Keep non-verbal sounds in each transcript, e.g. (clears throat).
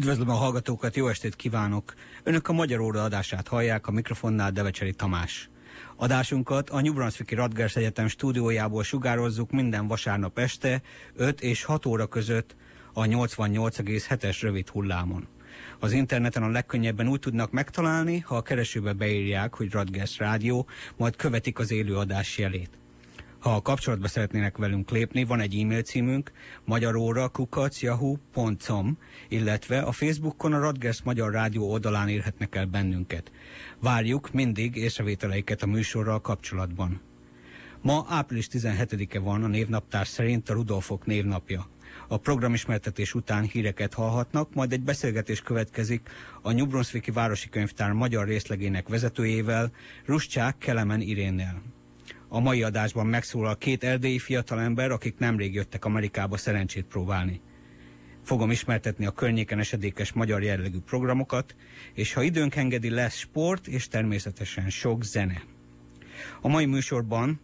Üdvözlöm a hallgatókat, jó estét kívánok! Önök a Magyar Óra adását hallják, a mikrofonnál Devecseri Tamás. Adásunkat a New Brunswicki Radgers Egyetem stúdiójából sugározzuk minden vasárnap este 5 és 6 óra között a 88,7-es rövid hullámon. Az interneten a legkönnyebben úgy tudnak megtalálni, ha a keresőbe beírják, hogy Radgers Rádió, majd követik az élőadás jelét. Ha kapcsolatba szeretnének velünk lépni, van egy e-mail címünk magyaróra kukacjahu.com, illetve a Facebookon a Radgers Magyar Rádió oldalán érhetnek el bennünket. Várjuk mindig észrevételeiket a műsorral kapcsolatban. Ma április 17-e van a névnaptár szerint a Rudolfok névnapja. A programismertetés után híreket hallhatnak, majd egy beszélgetés következik a New Városi Könyvtár magyar részlegének vezetőjével, Ruscsák Kelemen Irénnel. A mai adásban megszólal két erdélyi fiatalember, akik nemrég jöttek Amerikába szerencsét próbálni. Fogom ismertetni a környéken esedékes magyar jellegű programokat, és ha időnk engedi, lesz sport és természetesen sok zene. A mai műsorban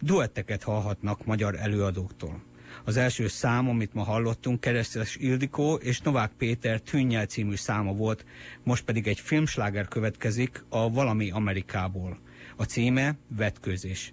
duetteket hallhatnak magyar előadóktól. Az első szám, amit ma hallottunk, Keresztes Ildikó és Novák Péter Tűnnyel című száma volt, most pedig egy filmsláger következik a Valami Amerikából. A címe Vetkőzés.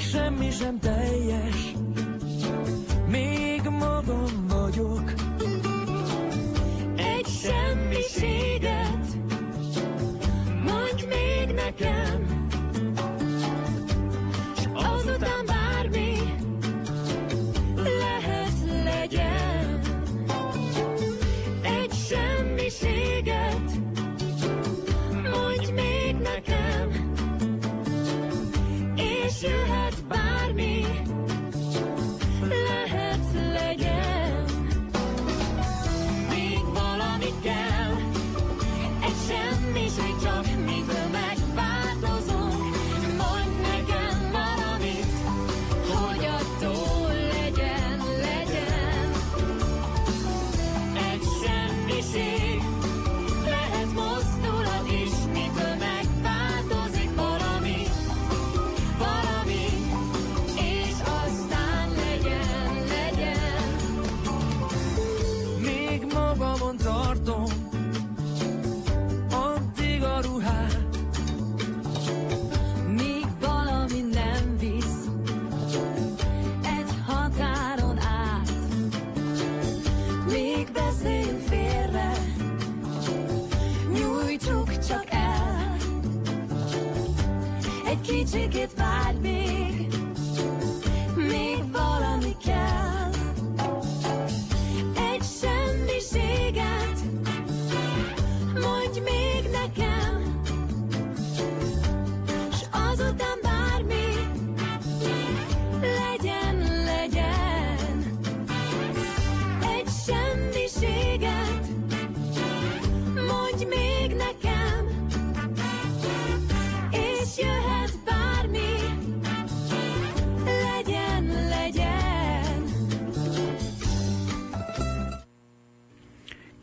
Még semmi sem teljes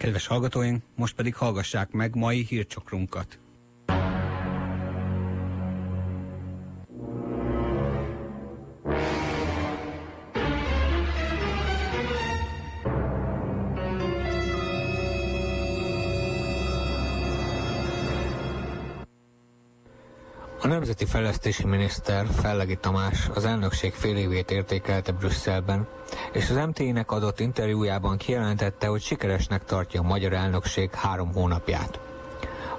Kedves hallgatóink, most pedig hallgassák meg mai hírcsokrunkat. Nemzeti Fejlesztési Miniszter Fellegi Tamás az elnökség fél évét értékelte Brüsszelben, és az MT-nek adott interjújában kijelentette, hogy sikeresnek tartja a magyar elnökség három hónapját.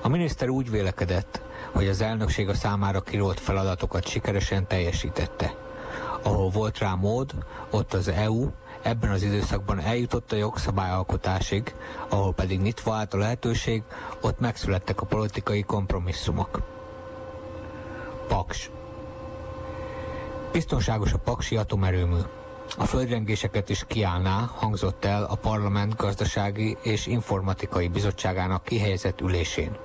A miniszter úgy vélekedett, hogy az elnökség a számára kirolt feladatokat sikeresen teljesítette. Ahol volt rá mód, ott az EU ebben az időszakban eljutott a jogszabályalkotásig, ahol pedig nyitva állt a lehetőség, ott megszülettek a politikai kompromisszumok. Paks. Biztonságos a paksi atomerőmű. A földrengéseket is kiállná, hangzott el a Parlament Gazdasági és Informatikai Bizottságának kihelyezett ülésén.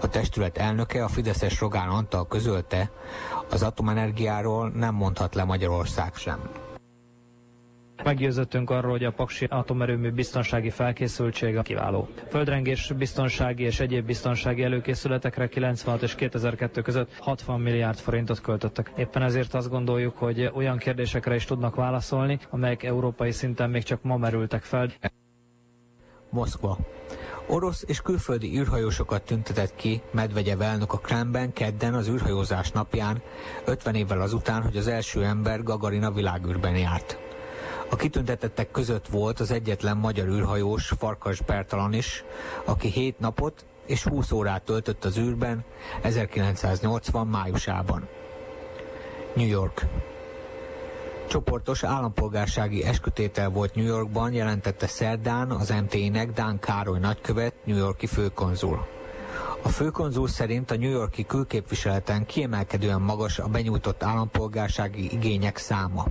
A testület elnöke, a Fideszes Rogán Antal közölte, az atomenergiáról nem mondhat le Magyarország sem. Meggyőzöttünk arról, hogy a Paksi atomerőmű biztonsági felkészültsége kiváló. Földrengés biztonsági és egyéb biztonsági előkészületekre 96 és 2002 között 60 milliárd forintot költöttek. Éppen ezért azt gondoljuk, hogy olyan kérdésekre is tudnak válaszolni, amelyek európai szinten még csak ma merültek fel. Moszkva. Orosz és külföldi űrhajósokat tüntetett ki Medvegyev elnök a Kremben kedden az űrhajózás napján, 50 évvel azután, hogy az első ember Gagarin a világűrben járt. A kitüntetettek között volt az egyetlen magyar űrhajós Farkas Bertalan is, aki 7 napot és 20 órát töltött az űrben 1980 májusában. New York. Csoportos állampolgársági eskütétel volt New Yorkban, jelentette szerdán az MT-nek Dán Károly nagykövet, New Yorki főkonzul. A főkonzul szerint a New Yorki külképviseleten kiemelkedően magas a benyújtott állampolgársági igények száma.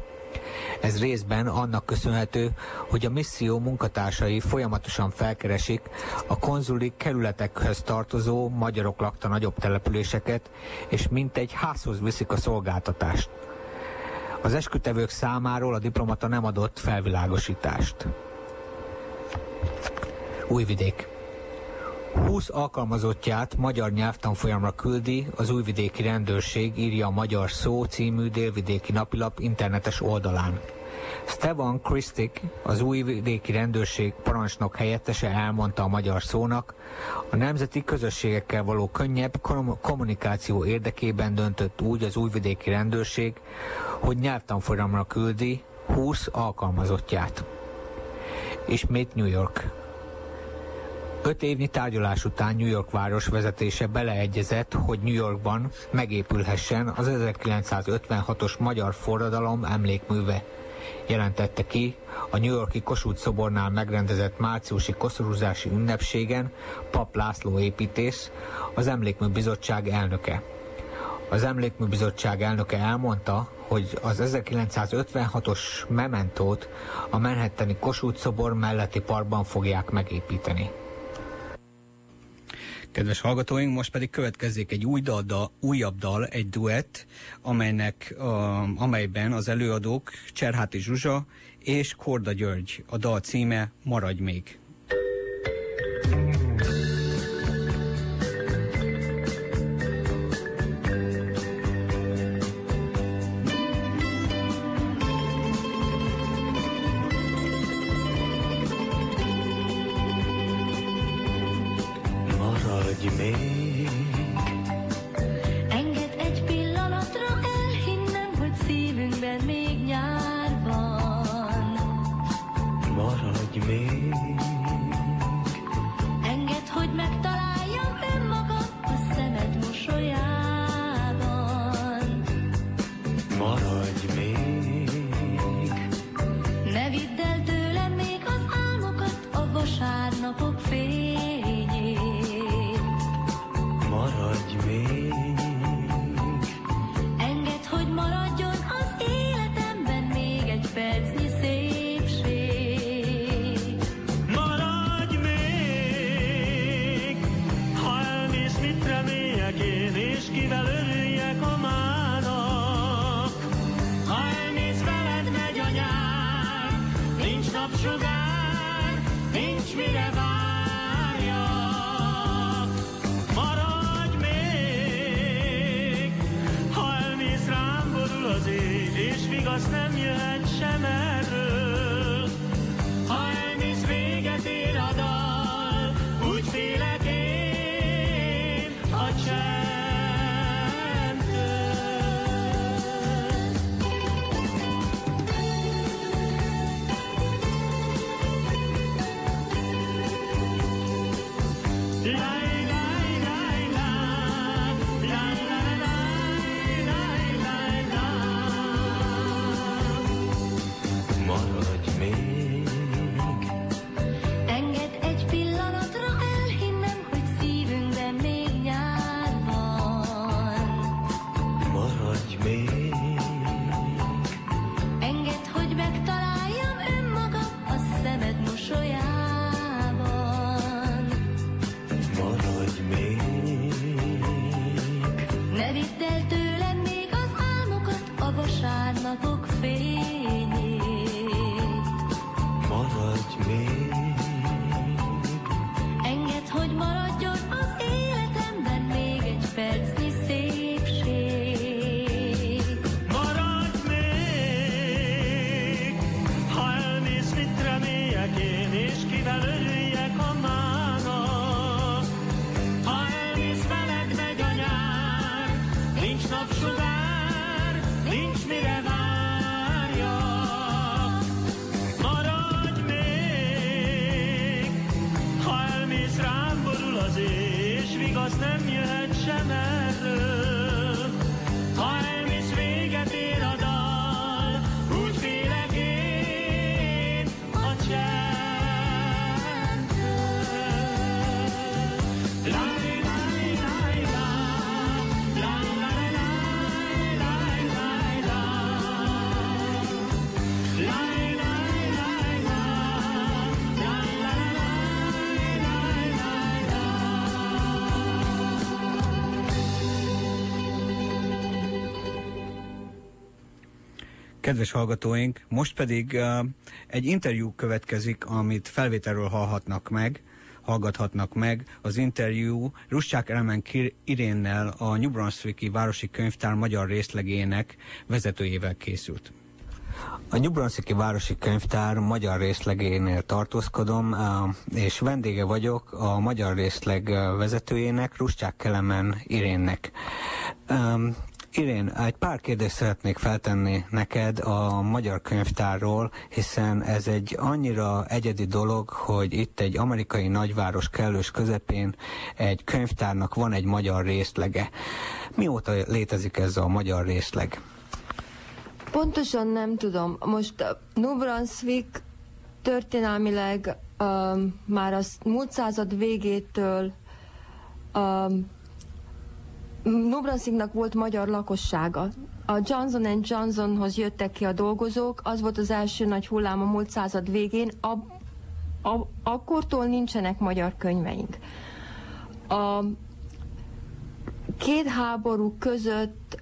Ez részben annak köszönhető, hogy a misszió munkatársai folyamatosan felkeresik a konzuli kerületekhez tartozó magyarok lakta nagyobb településeket, és mintegy házhoz viszik a szolgáltatást. Az eskütevők számáról a diplomata nem adott felvilágosítást. Újvidék. 20 alkalmazottját magyar nyelvtanfolyamra küldi az újvidéki rendőrség, írja a Magyar Szó című délvidéki napilap internetes oldalán. Stefan Kristik, az újvidéki rendőrség parancsnok helyettese elmondta a magyar szónak, a nemzeti közösségekkel való könnyebb kommunikáció érdekében döntött úgy az újvidéki rendőrség, hogy nyelvtanfolyamra küldi 20 alkalmazottját. Ismét New York. Öt évnyi tárgyalás után New York város vezetése beleegyezett, hogy New Yorkban megépülhessen az 1956-os magyar forradalom emlékműve. Jelentette ki a New Yorki Kossuth szobornál megrendezett márciusi koszorúzási ünnepségen Pap László építész, az Emlékmű Bizottság elnöke. Az Emlékmű Bizottság elnöke elmondta, hogy az 1956-os mementót a Manhattani Kossuth szobor melletti parkban fogják megépíteni. Kedves hallgatóink, most pedig következzék egy új dal, da, újabb dal, egy duett, amelynek, a, amelyben az előadók Cserháti Zsuzsa és Korda György. A dal címe Maradj még. Maradj Yeah. Kedves hallgatóink, most pedig uh, egy interjú következik, amit felvételről hallhatnak meg, hallgathatnak meg. Az interjú Ruscsák Elemen Kir- Irénnel, a New Brunswicki Városi Könyvtár magyar részlegének vezetőjével készült. A New Városi Könyvtár magyar részlegénél tartózkodom, és vendége vagyok a magyar részleg vezetőjének, Ruscsák Kelemen Irénnek. Irén, egy pár kérdést szeretnék feltenni neked a Magyar Könyvtárról, hiszen ez egy annyira egyedi dolog, hogy itt egy amerikai nagyváros kellős közepén egy könyvtárnak van egy magyar részlege. Mióta létezik ez a magyar részleg? Pontosan nem tudom. Most uh, New Brunswick történelmileg um, már a múlt század végétől um, New Brunswicknak volt magyar lakossága. A Johnson Johnsonhoz jöttek ki a dolgozók, az volt az első nagy hullám a múlt század végén, a, a, akkortól nincsenek magyar könyveink. A két háború között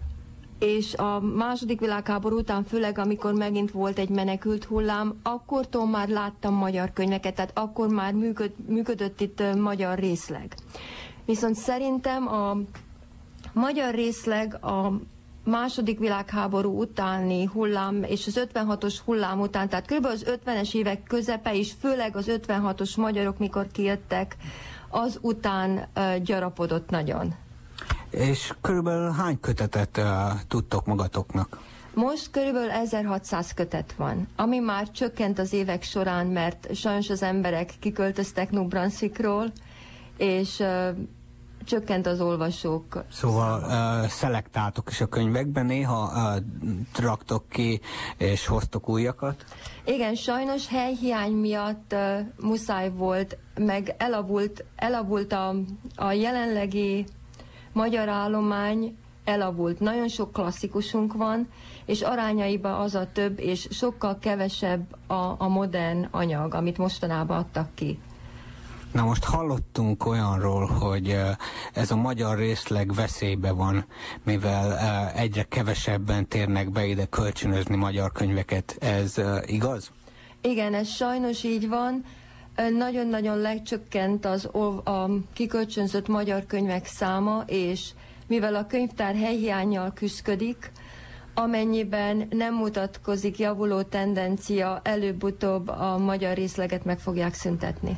és a második világháború után, főleg amikor megint volt egy menekült hullám, akkortól már láttam magyar könyveket, tehát akkor már működ, működött itt magyar részleg. Viszont szerintem a magyar részleg a második világháború utáni hullám és az 56-os hullám után, tehát kb. az 50-es évek közepe és főleg az 56-os magyarok, mikor kijöttek, az után gyarapodott nagyon. És körülbelül hány kötetet uh, tudtok magatoknak? Most körülbelül 1600 kötet van, ami már csökkent az évek során, mert sajnos az emberek kiköltöztek New Brunswickról, és uh, csökkent az olvasók Szóval uh, szelektáltok is a könyvekben, néha uh, traktok ki és hoztok újakat? Igen, sajnos helyhiány miatt uh, muszáj volt, meg elavult, elavult a, a jelenlegi magyar állomány, elavult. Nagyon sok klasszikusunk van, és arányaiba az a több, és sokkal kevesebb a, a modern anyag, amit mostanában adtak ki. Na most hallottunk olyanról, hogy ez a magyar részleg veszélybe van, mivel egyre kevesebben térnek be ide kölcsönözni magyar könyveket. Ez igaz? Igen, ez sajnos így van. Nagyon-nagyon lecsökkent az a kikölcsönzött magyar könyvek száma, és mivel a könyvtár helyhiányjal küzdik, amennyiben nem mutatkozik javuló tendencia, előbb-utóbb a magyar részleget meg fogják szüntetni.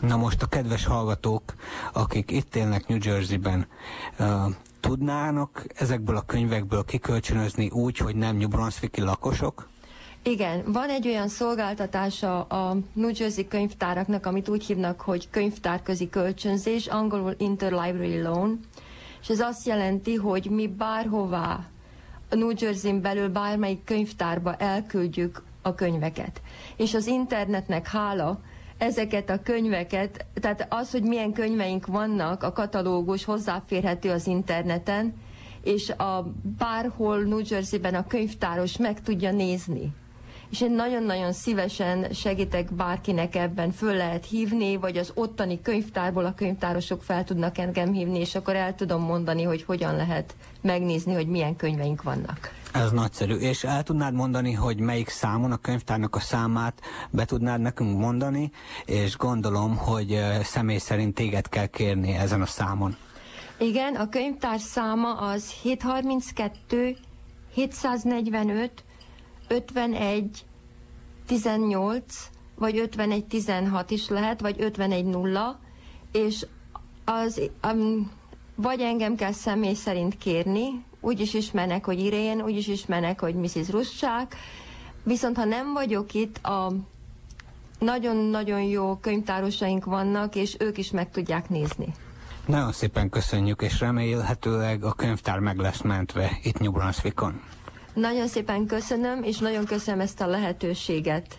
Na most a kedves hallgatók, akik itt élnek New Jersey-ben, uh, tudnának ezekből a könyvekből kikölcsönözni úgy, hogy nem New Brunswicki lakosok? Igen, van egy olyan szolgáltatása a New Jersey könyvtáraknak, amit úgy hívnak, hogy könyvtárközi kölcsönzés, angolul Interlibrary Loan, és ez azt jelenti, hogy mi bárhová New Jersey-n belül bármelyik könyvtárba elküldjük a könyveket. És az internetnek hála, ezeket a könyveket, tehát az, hogy milyen könyveink vannak, a katalógus hozzáférhető az interneten, és a bárhol New Jersey-ben a könyvtáros meg tudja nézni. És én nagyon-nagyon szívesen segítek bárkinek ebben, föl lehet hívni, vagy az ottani könyvtárból a könyvtárosok fel tudnak engem hívni, és akkor el tudom mondani, hogy hogyan lehet megnézni, hogy milyen könyveink vannak. Ez nagyszerű. És el tudnád mondani, hogy melyik számon a könyvtárnak a számát be tudnád nekünk mondani, és gondolom, hogy személy szerint téged kell kérni ezen a számon. Igen, a könyvtár száma az 732 745 51 18 vagy 51 16 is lehet, vagy 51 0, és az um, vagy engem kell személy szerint kérni, úgy is ismernek, hogy Irén, úgy is ismernek, hogy Mrs. Russzák, viszont ha nem vagyok itt, a nagyon-nagyon jó könyvtárosaink vannak, és ők is meg tudják nézni. Nagyon szépen köszönjük, és remélhetőleg a könyvtár meg lesz mentve itt New Brunswickon. Nagyon szépen köszönöm, és nagyon köszönöm ezt a lehetőséget.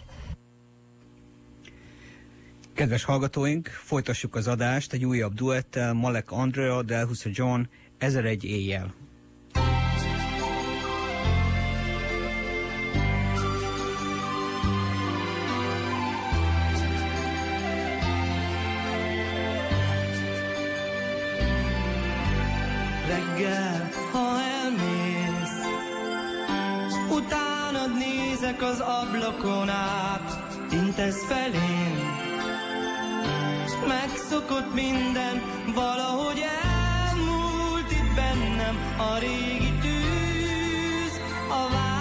Kedves hallgatóink, folytassuk az adást egy újabb duettel Malek Andrea, Delhusa John, 1001 éjjel. Az ablakon át Intesz felém Megszokott minden Valahogy elmúlt itt bennem A régi tűz A vágy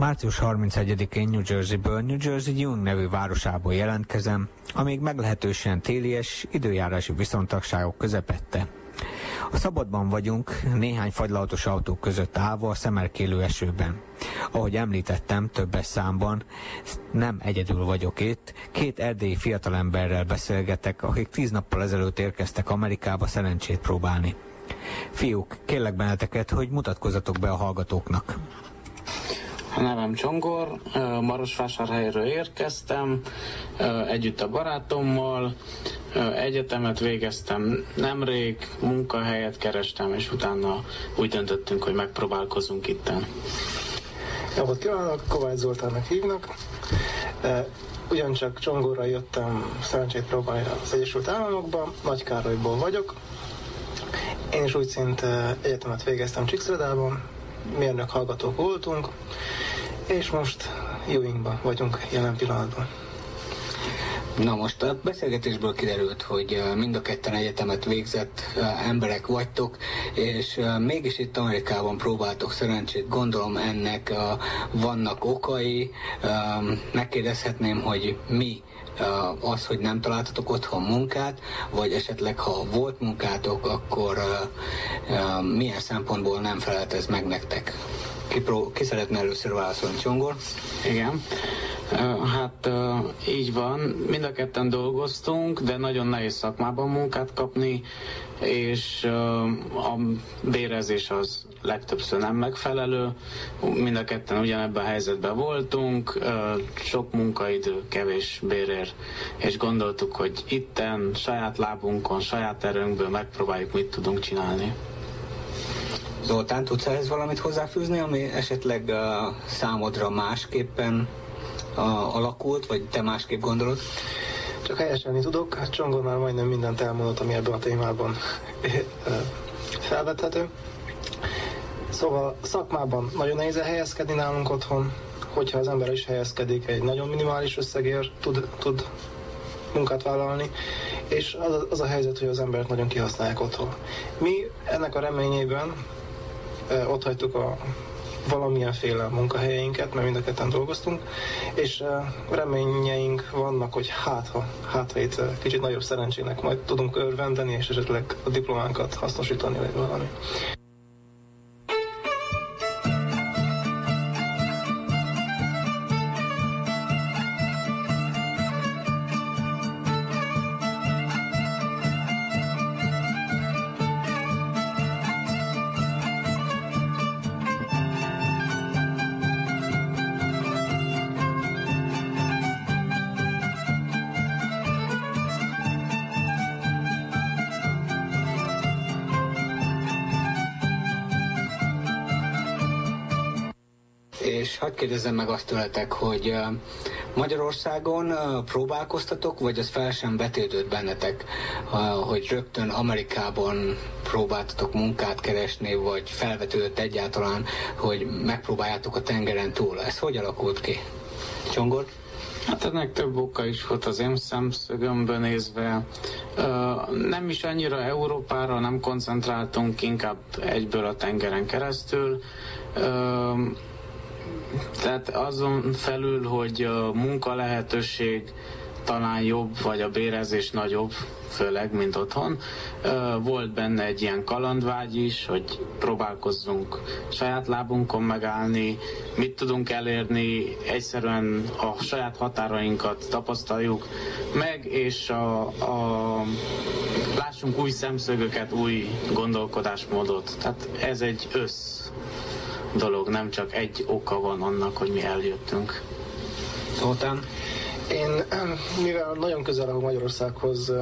Március 31-én New Jerseyből New Jersey Young nevű városából jelentkezem, amíg meglehetősen télies időjárási viszontagságok közepette. A szabadban vagyunk, néhány fagylaltos autók között állva a szemerkélő esőben. Ahogy említettem, többes számban, nem egyedül vagyok itt, két erdélyi fiatalemberrel beszélgetek, akik tíz nappal ezelőtt érkeztek Amerikába szerencsét próbálni. Fiúk, kérlek benneteket, hogy mutatkozzatok be a hallgatóknak. A nevem Csongor, Marosvásárhelyről érkeztem, együtt a barátommal, egyetemet végeztem nemrég, munkahelyet kerestem, és utána úgy döntöttünk, hogy megpróbálkozunk itten. Napot kívánok, Kovács Zoltánnak hívnak. Ugyancsak Csongorra jöttem szerencsét próbálni az Egyesült Államokba, Nagykárolyból vagyok. Én is úgy szint egyetemet végeztem Csíkszredában, mérnök hallgatók voltunk, és most Ewingban vagyunk jelen pillanatban. Na most a beszélgetésből kiderült, hogy mind a ketten egyetemet végzett emberek vagytok, és mégis itt Amerikában próbáltok szerencsét. Gondolom ennek vannak okai. Megkérdezhetném, hogy mi az, hogy nem találtatok otthon munkát, vagy esetleg ha volt munkátok, akkor milyen szempontból nem felelt ez meg nektek? Ki, pró- ki szeretne először válaszolni, Csongor? Igen. Hát Így van, mind a ketten dolgoztunk, de nagyon nehéz szakmában munkát kapni, és a bérezés az legtöbbször nem megfelelő. Mind a ketten ugyanebben a helyzetben voltunk, sok munkaidő, kevés bérér, és gondoltuk, hogy itten, saját lábunkon, saját erőnkből megpróbáljuk, mit tudunk csinálni. Zoltán, tudsz ehhez valamit hozzáfűzni, ami esetleg uh, számodra másképpen uh, alakult, vagy te másképp gondolod? Csak helyeselni tudok, Csongor már majdnem mindent elmondott, ami ebben a témában felvethető. Szóval szakmában nagyon nehéz helyezkedni nálunk otthon, hogyha az ember is helyezkedik, egy nagyon minimális összegért tud, tud munkát vállalni, és az, az a helyzet, hogy az embert nagyon kihasználják otthon. Mi ennek a reményében ott hagytuk a valamilyenféle munkahelyeinket, mert mind a ketten dolgoztunk, és reményeink vannak, hogy hát ha, hát ha itt kicsit nagyobb szerencsének majd tudunk örvendeni, és esetleg a diplománkat hasznosítani, vagy valami. Kérdezzem meg azt tőletek, hogy Magyarországon próbálkoztatok, vagy az fel sem vetődött bennetek, hogy rögtön Amerikában próbáltatok munkát keresni, vagy felvetődött egyáltalán, hogy megpróbáljátok a tengeren túl. Ez hogy alakult ki? Csongor? Hát ennek több oka is volt az én szemszögömből nézve. Nem is annyira Európára nem koncentráltunk, inkább egyből a tengeren keresztül. Tehát azon felül, hogy a munka lehetőség talán jobb, vagy a bérezés nagyobb, főleg, mint otthon. Volt benne egy ilyen kalandvágy is, hogy próbálkozzunk saját lábunkon megállni, mit tudunk elérni, egyszerűen a saját határainkat tapasztaljuk meg, és a, a, lássunk új szemszögöket, új gondolkodásmódot. Tehát ez egy össz dolog, nem csak egy oka van annak, hogy mi eljöttünk. Zoltán? Én, mivel nagyon közel a Magyarországhoz,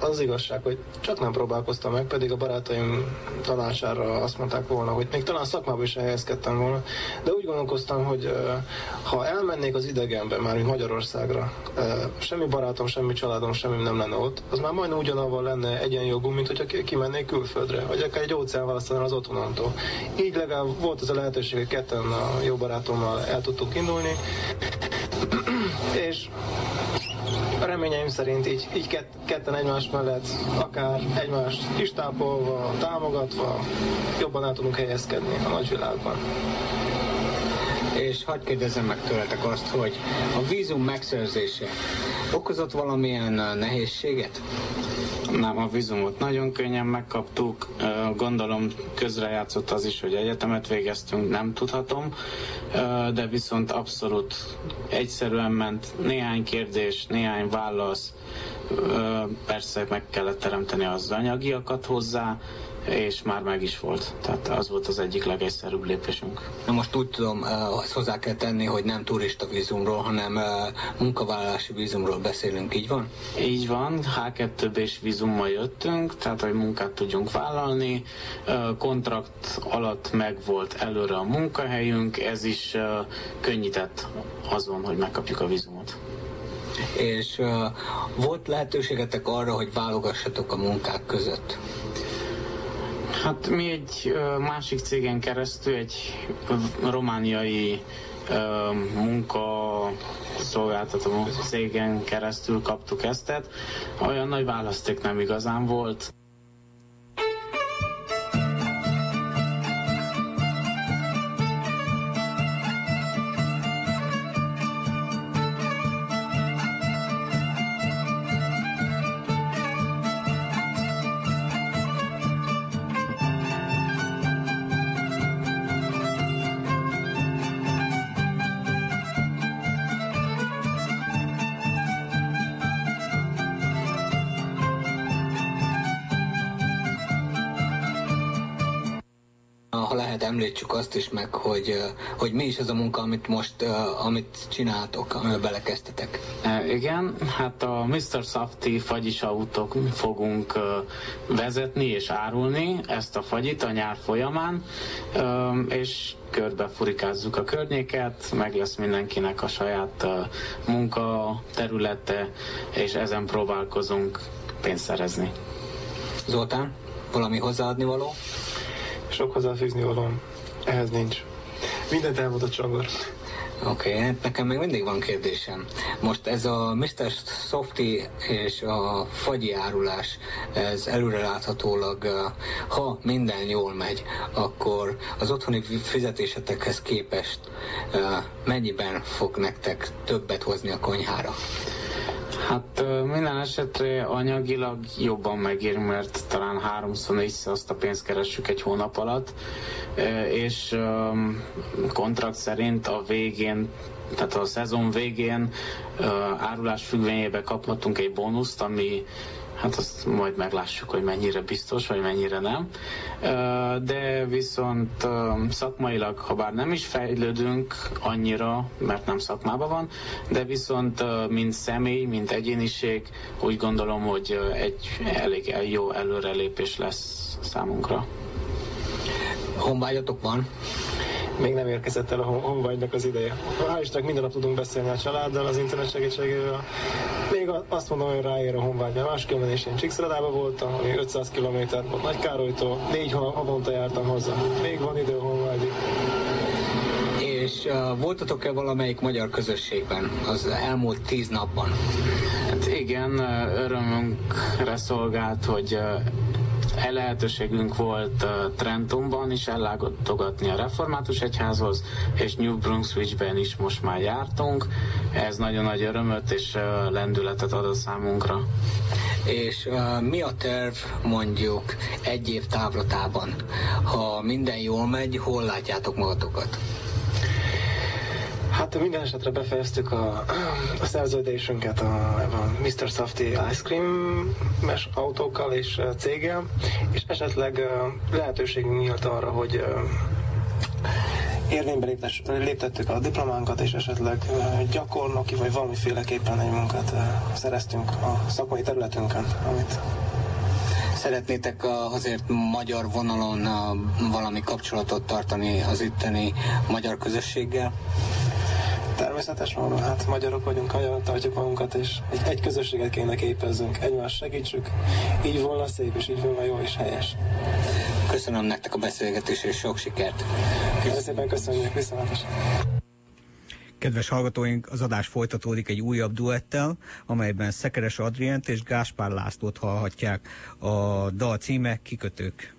az, az igazság, hogy csak nem próbálkoztam meg, pedig a barátaim tanácsára azt mondták volna, hogy még talán szakmában is elhelyezkedtem volna, de úgy gondolkoztam, hogy ha elmennék az idegenbe, már mint Magyarországra, semmi barátom, semmi családom, semmi nem lenne ott, az már majdnem ugyanavval lenne egyenjogú, mint hogyha kimennék külföldre, vagy akár egy óceán választanál az otthonomtól. Így legalább volt az a lehetőség, hogy ketten a jó barátommal el tudtunk indulni, (clears throat) és a reményeim szerint így, így kett, ketten egymás mellett, akár egymást istápolva, támogatva, jobban el tudunk helyezkedni a nagyvilágban. És hagyd kérdezzem meg tőletek azt, hogy a vízum megszerzése okozott valamilyen nehézséget? Nem, a vízumot nagyon könnyen megkaptuk. Gondolom közrejátszott az is, hogy egyetemet végeztünk, nem tudhatom, de viszont abszolút egyszerűen ment. Néhány kérdés, néhány válasz, persze meg kellett teremteni az anyagiakat hozzá, és már meg is volt. Tehát az volt az egyik legegyszerűbb lépésünk. Na most úgy tudom, azt hozzá kell tenni, hogy nem turista vízumról, hanem munkavállalási vízumról beszélünk, így van? Így van, H2B-s vízummal jöttünk, tehát hogy munkát tudjunk vállalni. Kontrakt alatt meg volt előre a munkahelyünk, ez is könnyített azon, hogy megkapjuk a vízumot. És volt lehetőségetek arra, hogy válogassatok a munkák között? Hát mi egy másik cégen keresztül, egy romániai munka szolgáltató cégen keresztül kaptuk ezt, olyan nagy választék nem igazán volt. Is meg, hogy, hogy mi is az a munka, amit most, amit csináltok, amiben belekezdtetek. E, igen, hát a Mr. Safety fagyis autók fogunk vezetni és árulni ezt a fagyit a nyár folyamán, és körbe furikázzuk a környéket, meg lesz mindenkinek a saját munka területe, és ezen próbálkozunk pénzt szerezni. Zoltán, valami hozzáadni való? Sok hozzáfűzni valóm. Ehhez nincs. Mindent elmondott Csongor. Oké, okay, nekem még mindig van kérdésem. Most ez a Mr. Softy és a fagyi árulás, ez előreláthatólag, ha minden jól megy, akkor az otthoni fizetésetekhez képest mennyiben fog nektek többet hozni a konyhára? Hát minden esetre anyagilag jobban megér, mert talán háromszor, négyszer azt a pénzt keressük egy hónap alatt, és kontrakt szerint a végén tehát a szezon végén árulás függvényében kaphatunk egy bónuszt, ami Hát azt majd meglássuk, hogy mennyire biztos, vagy mennyire nem. De viszont szakmailag, ha bár nem is fejlődünk annyira, mert nem szakmában van, de viszont mint személy, mint egyéniség, úgy gondolom, hogy egy elég jó előrelépés lesz számunkra. Honvágyatok van? Még nem érkezett el a hon- honvágynak az ideje. Hál' Istennek minden nap tudunk beszélni a családdal, az internet segítségével. Még a- azt mondom, hogy ráér a honvágy, mert máskülönben is én Csíkszradában voltam, ami 500 km volt Nagykárolytól, négy hon- havonta jártam haza. Még van idő a honvágyig. És uh, voltatok-e valamelyik magyar közösségben az elmúlt tíz napban? Hát igen, örömünkre szolgált, hogy e lehetőségünk volt ö, Trentonban is ellátogatni a református egyházhoz, és New Brunswickben is most már jártunk. Ez nagyon nagy örömöt és lendületet ad a számunkra. És uh, mi a terv mondjuk egy év távlatában? Ha minden jól megy, hol látjátok magatokat? Hát minden esetre befejeztük a, (clears throat) a szerződésünket a, a Mr. Softy Ice Cream-es autókkal és céggel, és esetleg ö, lehetőségünk nyílt arra, hogy érvénybe léptes, léptettük a diplománkat, és esetleg gyakornoki vagy valamiféleképpen egy munkát szereztünk a szakmai területünkön, amit Szeretnétek azért magyar vonalon valami kapcsolatot tartani az itteni magyar közösséggel? Természetes módon, hát magyarok vagyunk, nagyon tartjuk magunkat, és egy, egy közösséget kéne képezzünk, egymást segítsük, így volna szép, és így volna jó és helyes. Köszönöm nektek a beszélgetést, és sok sikert! Nagyon szépen köszönjük, viszontlátásra! Kedves hallgatóink, az adás folytatódik egy újabb duettel, amelyben Szekeres Adrient és Gáspár Lászlót hallhatják. A dal címe Kikötők.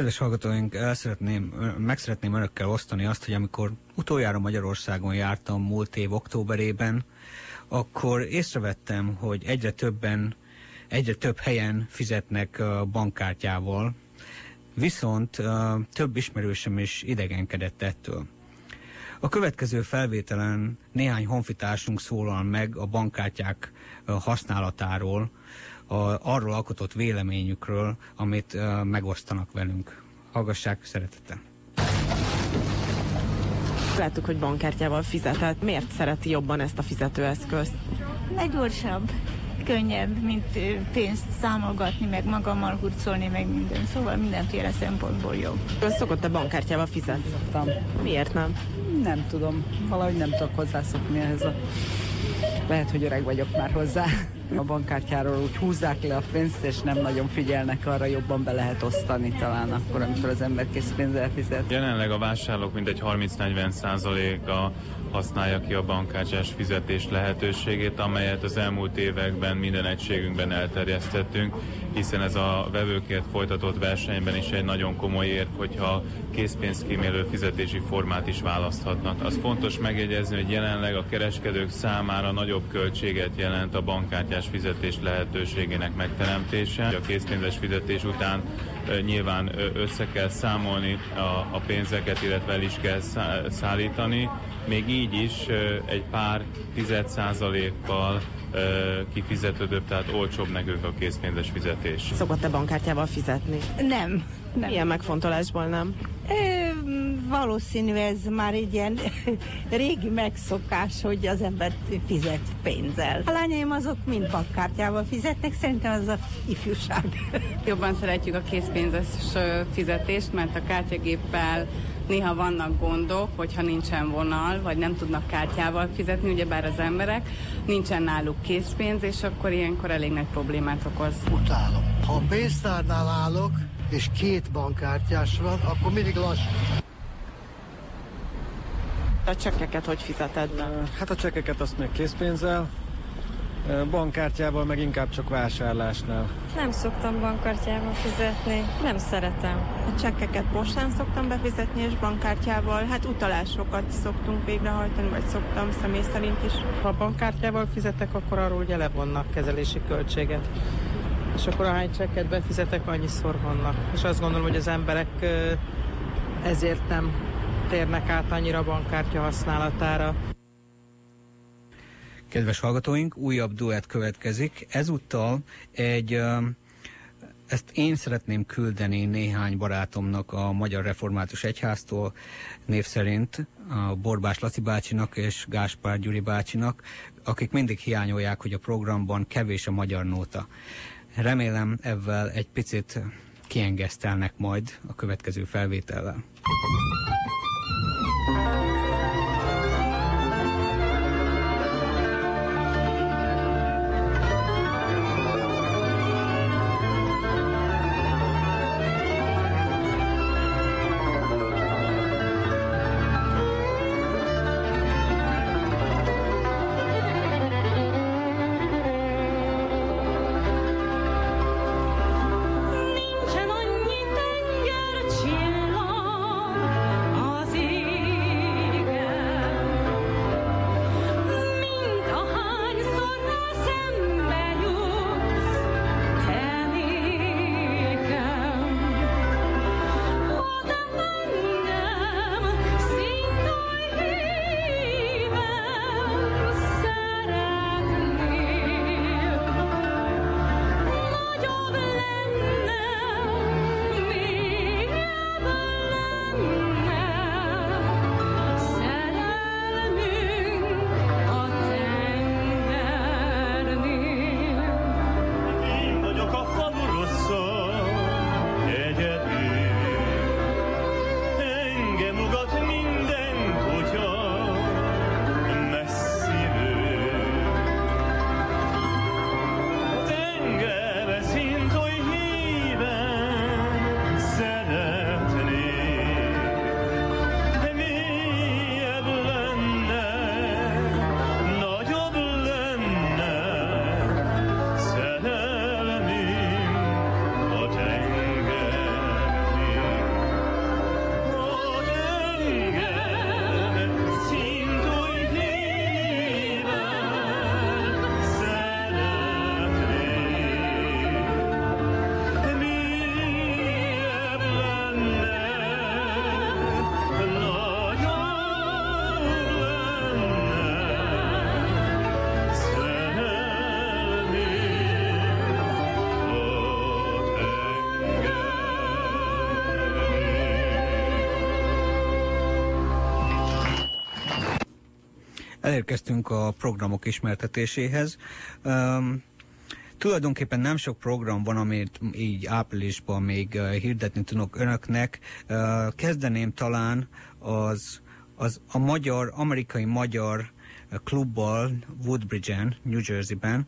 Kedves hallgatóink, el szeretném, meg szeretném önökkel osztani azt, hogy amikor utoljára Magyarországon jártam múlt év októberében, akkor észrevettem, hogy egyre többen, egyre több helyen fizetnek bankkártyával, viszont több ismerősöm is idegenkedett ettől. A következő felvételen néhány honfitársunk szólal meg a bankkártyák használatáról, a, arról alkotott véleményükről, amit uh, megosztanak velünk. Hallgassák szeretettel! Láttuk, hogy bankkártyával fizetett. Miért szereti jobban ezt a fizetőeszközt? Leggyorsabb, könnyebb, mint pénzt számolgatni, meg magammal hurcolni, meg minden. Szóval mindenféle szempontból jobb. Ön szokott-e bankkártyával fizetni? Szoktam. Miért nem? Nem tudom, valahogy nem tudok hozzászokni ehhez a... Lehet, hogy öreg vagyok már hozzá. A bankkártyáról úgy húzzák le a pénzt, és nem nagyon figyelnek arra, jobban be lehet osztani talán akkor, amikor az ember készpénzzel fizet. Jelenleg a vásárlók mintegy 30-40 százaléka használja ki a bankkártyás fizetés lehetőségét, amelyet az elmúlt években minden egységünkben elterjesztettünk, hiszen ez a vevőkért folytatott versenyben is egy nagyon komoly érv, hogyha készpénzkímélő fizetési formát is választhatnak. Az fontos megjegyezni, hogy jelenleg a kereskedők számára nagyobb költséget jelent a bankkártyás fizetés lehetőségének megteremtése. A készpénzes fizetés után nyilván össze kell számolni a, a pénzeket, illetve el is kell szá- szállítani. Még így is egy pár tized százalékkal kifizetődőbb, tehát olcsóbb nekünk a készpénzes fizetés. Szokott-e bankkártyával fizetni? Nem. Nem. Milyen megfontolásból nem? Ö, valószínű ez már egy ilyen (laughs) régi megszokás, hogy az ember fizet pénzzel. A lányaim azok mind bankkártyával fizetnek, szerintem az a ifjúság. (laughs) Jobban szeretjük a készpénzes fizetést, mert a kártyagéppel néha vannak gondok, hogyha nincsen vonal, vagy nem tudnak kártyával fizetni, ugyebár az emberek, nincsen náluk készpénz, és akkor ilyenkor elég nagy problémát okoz. Utálom. Ha a pénztárnál állok, és két bankkártyás van, akkor mindig lassú. A csekkeket hogy fizeted be? Hát a csekkeket azt még készpénzzel, bankkártyával meg inkább csak vásárlásnál. Nem szoktam bankkártyával fizetni, nem szeretem. A csekkeket postán szoktam befizetni, és bankkártyával, hát utalásokat szoktunk végrehajtani, vagy szoktam személy szerint is. Ha bankkártyával fizetek, akkor arról ugye levonnak kezelési költséget. És akkor ahány csekket befizetek, annyiszor vannak. És azt gondolom, hogy az emberek ezért nem térnek át annyira bankkártya használatára. Kedves hallgatóink, újabb duett következik. Ezúttal egy, ezt én szeretném küldeni néhány barátomnak a Magyar Református Egyháztól, név szerint a Borbás Laci bácsinak és Gáspár Gyuri bácsinak, akik mindig hiányolják, hogy a programban kevés a magyar nóta. Remélem ezzel egy picit kiengesztelnek majd a következő felvétellel. Nincsen Elérkeztünk a programok ismertetéséhez. Um, Tulajdonképpen nem sok program van, amit így áprilisban még uh, hirdetni tudok önöknek. Uh, kezdeném talán az, az a magyar, amerikai magyar klubbal Woodbridge-en, New Jersey-ben,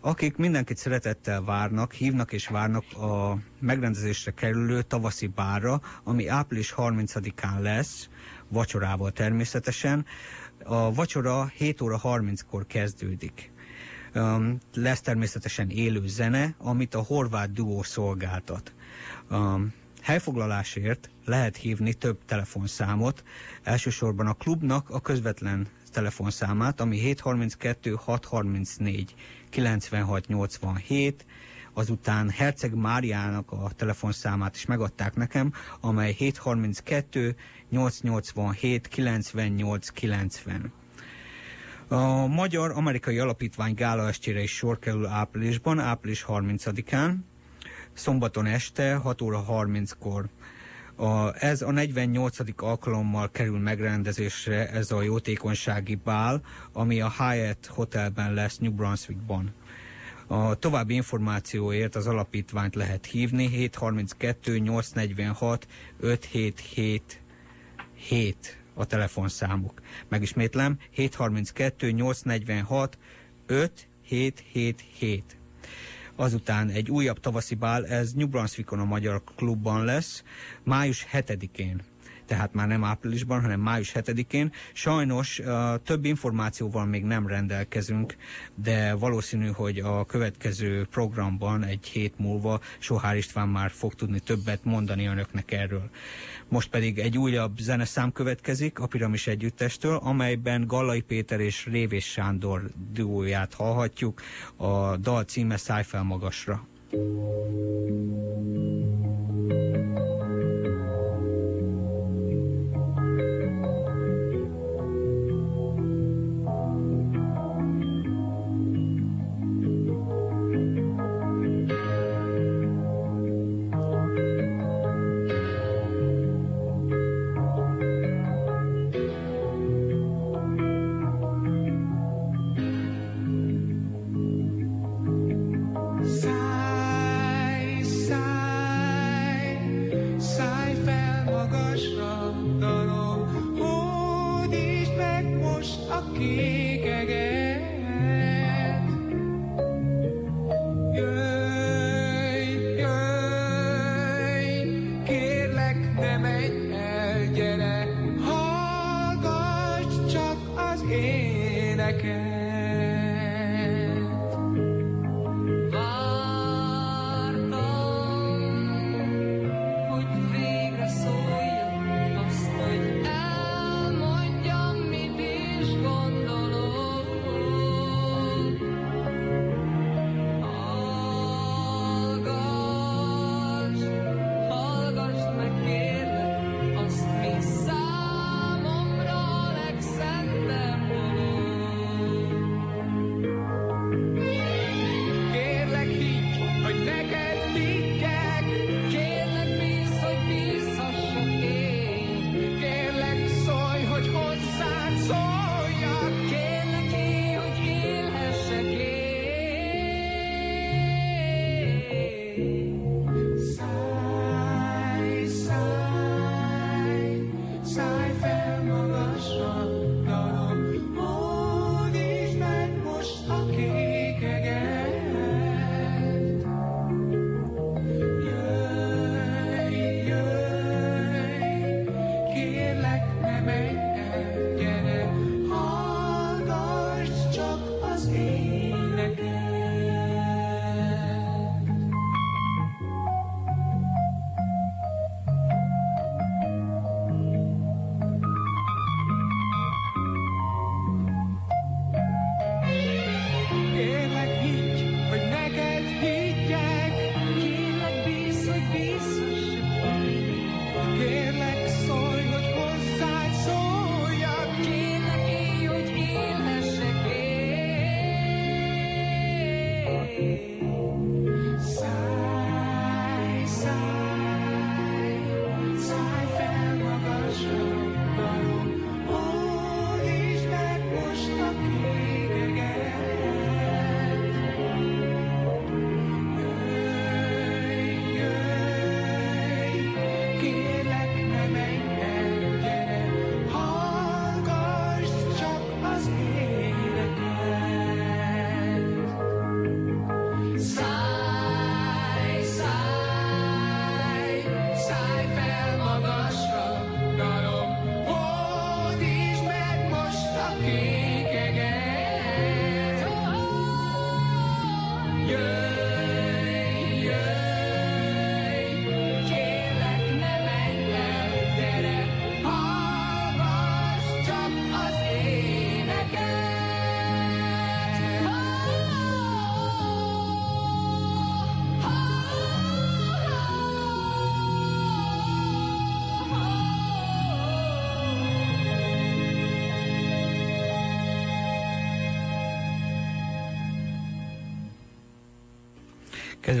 akik mindenkit szeretettel várnak, hívnak és várnak a megrendezésre kerülő tavaszi bárra, ami április 30-án lesz, vacsorával természetesen. A vacsora 7 óra 30-kor kezdődik. Um, lesz természetesen élő zene, amit a horvát duó szolgáltat. Um, helyfoglalásért lehet hívni több telefonszámot, elsősorban a klubnak a közvetlen telefonszámát, ami 732 634 96 87, azután Herceg Máriának a telefonszámát is megadták nekem, amely 732 887 98 90. A Magyar Amerikai Alapítvány gála estére is sor kerül áprilisban, április 30-án, szombaton este 6 óra 30-kor. A, ez a 48. alkalommal kerül megrendezésre ez a jótékonysági bál, ami a Hyatt Hotelben lesz New Brunswickban. A további információért az alapítványt lehet hívni 732 846 577 7 a telefonszámuk. Megismétlem, 732 846 5777. Azután egy újabb tavaszi bál, ez New Brunswickon a Magyar Klubban lesz, május 7-én tehát már nem áprilisban, hanem május 7-én. Sajnos több információval még nem rendelkezünk, de valószínű, hogy a következő programban egy hét múlva Sohár István már fog tudni többet mondani önöknek erről. Most pedig egy újabb zeneszám következik a Piramis Együttestől, amelyben Gallai Péter és Révés Sándor duóját hallhatjuk. A dal címe Száj fel magasra. Szállj,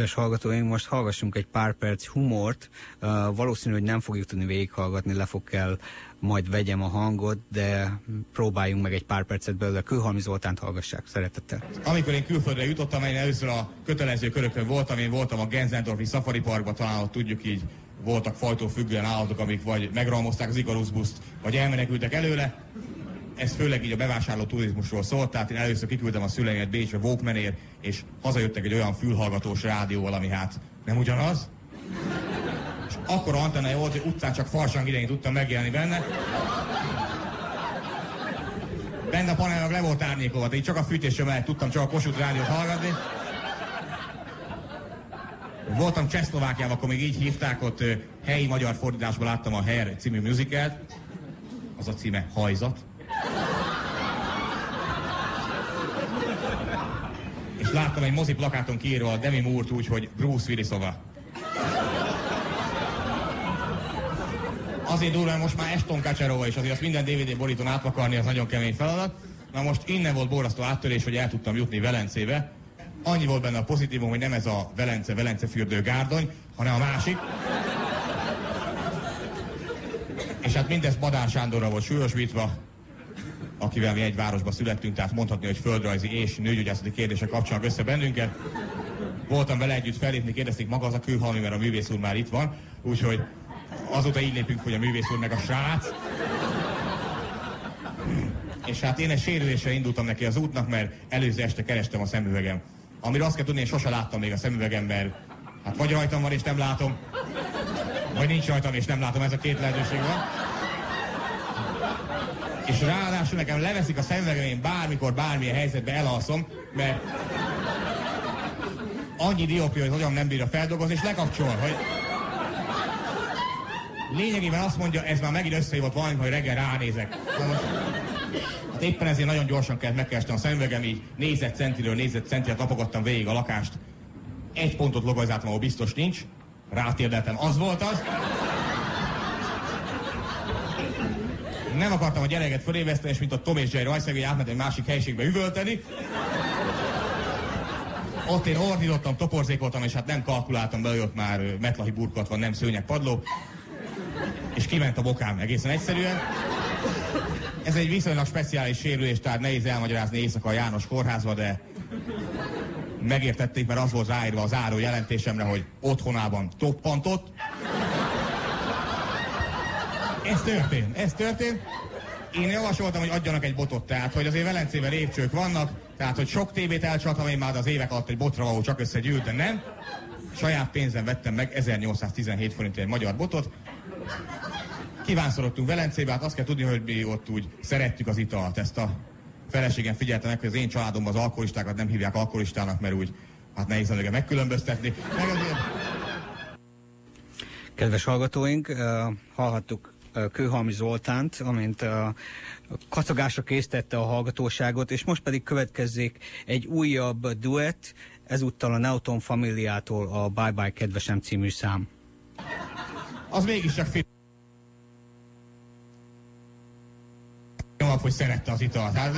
Kedves hallgatóink, most hallgassunk egy pár perc humort. Uh, valószínű, hogy nem fogjuk tudni végighallgatni, le fog kell, majd vegyem a hangot, de próbáljunk meg egy pár percet belőle. Kőhalmi Zoltánt hallgassák, szeretettel. Amikor én külföldre jutottam, én először a kötelező körökön voltam, én voltam a Genzendorfi Safari Parkban, talán ott tudjuk így, voltak fajtól függően állatok, amik vagy megralmozták az Icarus buszt, vagy elmenekültek előle. Ez főleg így a bevásárló turizmusról szólt, tehát én először kiküldtem a szüleimet Bécsbe Walkmanért, és hazajöttek egy olyan fülhallgatós rádióval, ami hát nem ugyanaz. És akkor antenna volt, hogy utcán csak farsang idején tudtam megjelenni benne. Benne a panel meg le volt árnyékolva, így csak a fűtésre mellett tudtam csak a Kossuth rádiót hallgatni. Voltam Csehszlovákiában, akkor még így hívták, ott helyi magyar fordításban láttam a Hair című musicalt. Az a címe Hajzat. Láttam egy mozi plakáton kiírva a Demi Moore-t úgy, hogy Bruce Willisova. Azért durva, most már Eston Kacserova is, azért azt minden DVD borítón átvakarni, az nagyon kemény feladat. Na most innen volt borzasztó áttörés, hogy el tudtam jutni Velencébe. Annyi volt benne a pozitívum, hogy nem ez a Velence, Velence fürdő gárdony, hanem a másik. És hát mindez Badár Sándorra volt súlyosbítva, akivel mi egy városba születtünk, tehát mondhatni, hogy földrajzi és nőgyógyászati kérdések kapcsolnak össze bennünket. Voltam vele együtt fellépni, kérdezték maga az a kőhalmi, mert a művész úr már itt van, úgyhogy azóta így lépünk, hogy a művész úr meg a srác. És hát én egy sérülésre indultam neki az útnak, mert előző este kerestem a szemüvegem. Amire azt kell tudni, én sose láttam még a szemüvegem, mert hát vagy rajtam van és nem látom, vagy nincs rajtam és nem látom, ez a két lehetőség van. És ráadásul nekem leveszik a szemüvegem, én bármikor, bármilyen helyzetben elalszom, mert annyi diopia, hogy hogyan nem bírja feldolgozni, és lekapcsol, hogy lényegében azt mondja, ez már megint összehívott valami, hogy reggel ránézek. Hát éppen ezért nagyon gyorsan kellett megkerestem a szemüvegem, így nézett centiről nézett centire tapogattam végig a lakást. Egy pontot logajzáltam, ahol biztos nincs. Rátérdeltem, az volt az. Nem akartam a gyereket föléveszteni, és mint a Tom és Jerry rajszegély átment egy másik helyiségbe üvölteni. Ott én ordítottam, toporzékoltam, és hát nem kalkuláltam be, hogy ott már metlahi burkolat van, nem szőnyeg padló. És kiment a bokám egészen egyszerűen. Ez egy viszonylag speciális sérülés, tehát nehéz elmagyarázni éjszaka a János kórházba, de megértették, mert az volt ráírva az záró jelentésemre, hogy otthonában toppantott. Ez történt, ez történt. Én javasoltam, hogy adjanak egy botot, tehát hogy azért Velencében lépcsők vannak, tehát hogy sok tévét elcsaltam én már az évek alatt egy botra való csak összegyűlt, de nem. Saját pénzen vettem meg 1817 forintért egy magyar botot. Kivánszorodtunk Velencébe, hát azt kell tudni, hogy mi ott úgy szerettük az italt. Ezt a feleségem figyelte meg, hogy az én családomban az alkoholistákat nem hívják alkoholistának, mert úgy hát nehéz lenne megkülönböztetni. Meg azért Kedves hallgatóink, uh, hallhattuk Kőhalmi Zoltánt, amint uh, kacagásra késztette a hallgatóságot, és most pedig következzék egy újabb duett, ezúttal a Neoton Familiától a Bye Bye Kedvesem című szám. az mégiscsak film. Nap, hogy szerette az italt. Hát,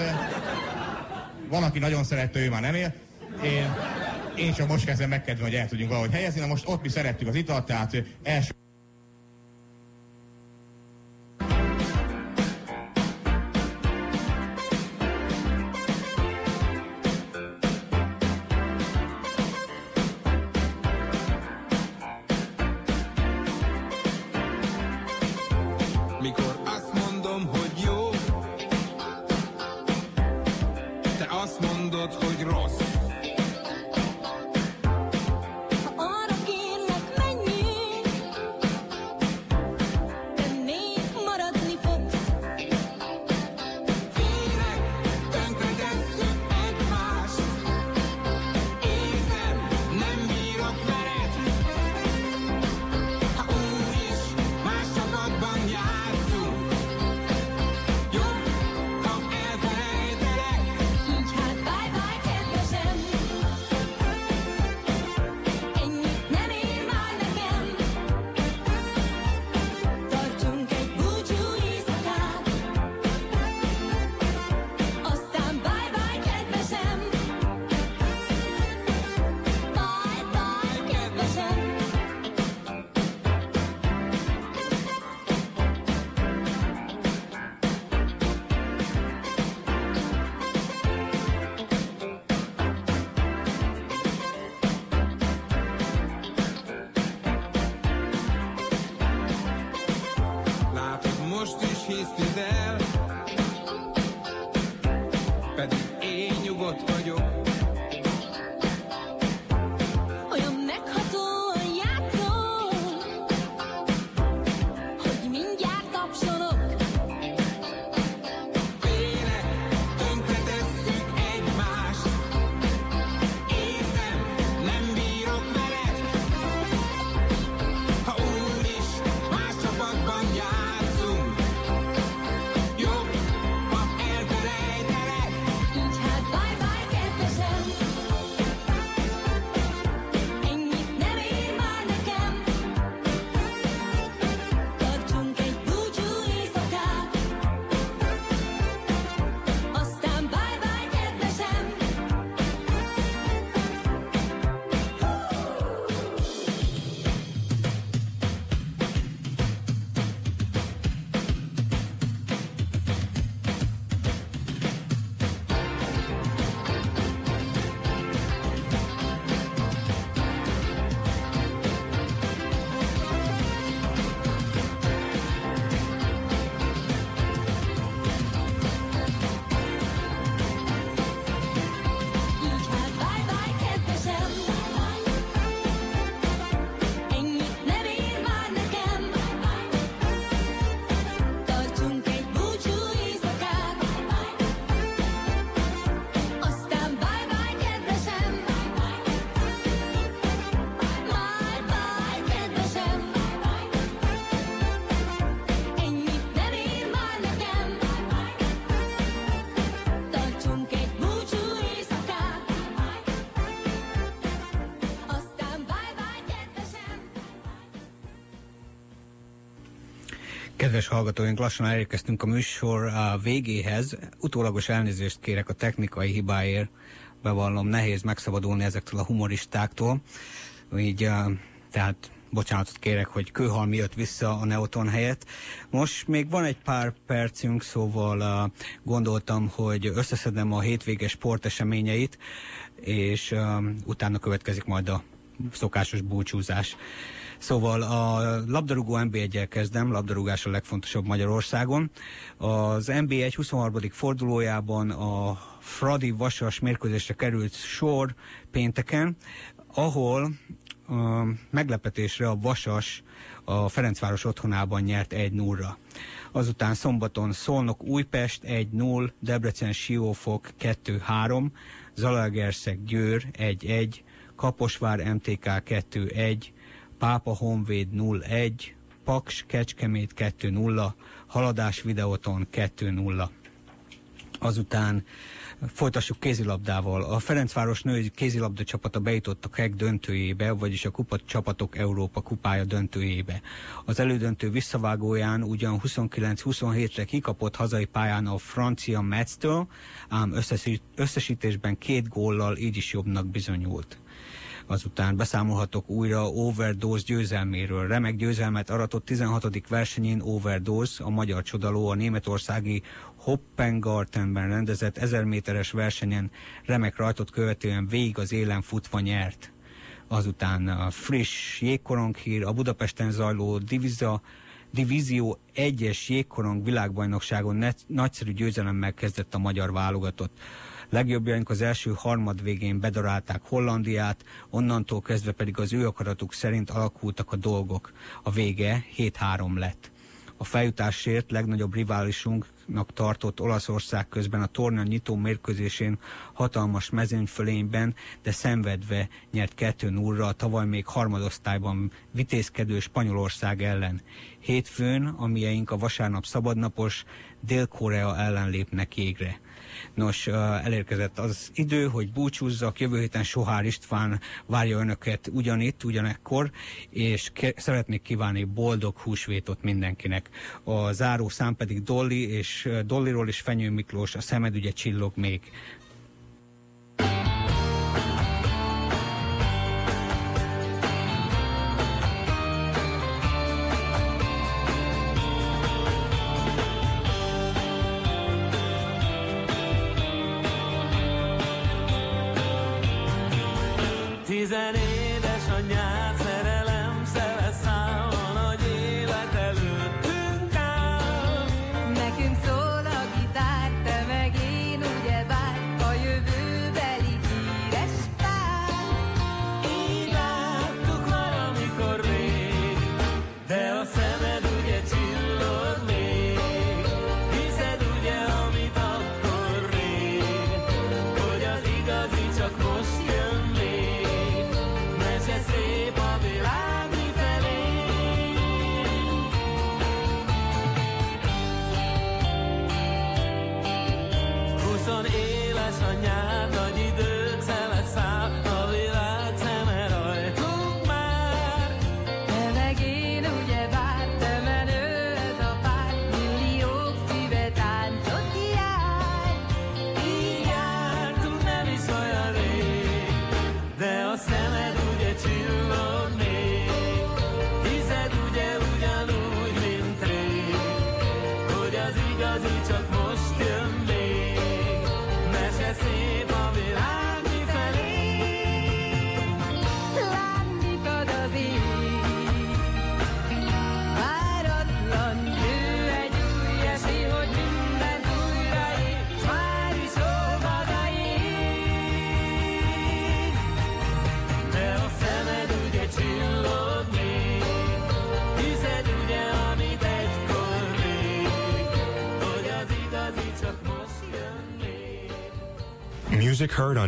van, aki nagyon szerette, ő már nem él. Én, én csak most kezdem megkedvelni, hogy el tudjunk valahogy helyezni. Na most ott mi szerettük az italt, tehát eh, első Kedves hallgatóink, lassan elérkeztünk a műsor a végéhez. Utólagos elnézést kérek a technikai hibáért. Bevallom, nehéz megszabadulni ezektől a humoristáktól. Így, tehát bocsánatot kérek, hogy kőhalmi jött vissza a Neoton helyett. Most még van egy pár percünk, szóval gondoltam, hogy összeszedem a hétvége sporteseményeit, és utána következik majd a szokásos búcsúzás. Szóval a labdarúgó NB1-el kezdem, labdarúgás a legfontosabb Magyarországon. Az NB1 23. fordulójában a Fradi Vasas mérkőzésre került sor pénteken, ahol a meglepetésre a Vasas a Ferencváros otthonában nyert 1-0-ra. Azután szombaton Szolnok Újpest 1-0, Debrecen Siófok 2-3, Zalaegerszeg Győr 1-1, Kaposvár MTK 2-1, Pápa Honvéd 0-1, Paks Kecskemét 2-0, Haladás Videoton 2-0. Azután folytassuk kézilabdával. A Ferencváros női kézilabda csapata bejutott a KEG döntőjébe, vagyis a kupa csapatok Európa kupája döntőjébe. Az elődöntő visszavágóján ugyan 29-27-re kikapott hazai pályán a francia Metztől, ám összesítésben két góllal így is jobbnak bizonyult. Azután beszámolhatok újra Overdose győzelméről. Remek győzelmet aratott 16. versenyén Overdose, a magyar csodaló a németországi Hoppengartenben rendezett 1000 méteres versenyen remek rajtot követően végig az élen futva nyert. Azután a friss jégkoronghír, a Budapesten zajló diviza, divízió 1-es jégkorong világbajnokságon nagyszerű győzelemmel kezdett a magyar válogatott. Legjobbjaink az első harmad végén bedarálták Hollandiát, onnantól kezdve pedig az ő akaratuk szerint alakultak a dolgok. A vége 7-3 lett. A feljutásért legnagyobb riválisunknak tartott Olaszország közben a torna nyitó mérkőzésén hatalmas mezőnyfölényben, de szenvedve nyert 2 0 a tavaly még harmadosztályban vitézkedő Spanyolország ellen. Hétfőn, amilyeink a vasárnap szabadnapos, Dél-Korea ellen lépnek égre. Nos, elérkezett az idő, hogy búcsúzzak, jövő héten Sohár István várja önöket ugyanitt, ugyanekkor, és szeretnék kívánni boldog húsvétot mindenkinek. A záró szám pedig Dolly, és Dollyról és Fenyő Miklós, a szemed ugye csillog még. an Music heard on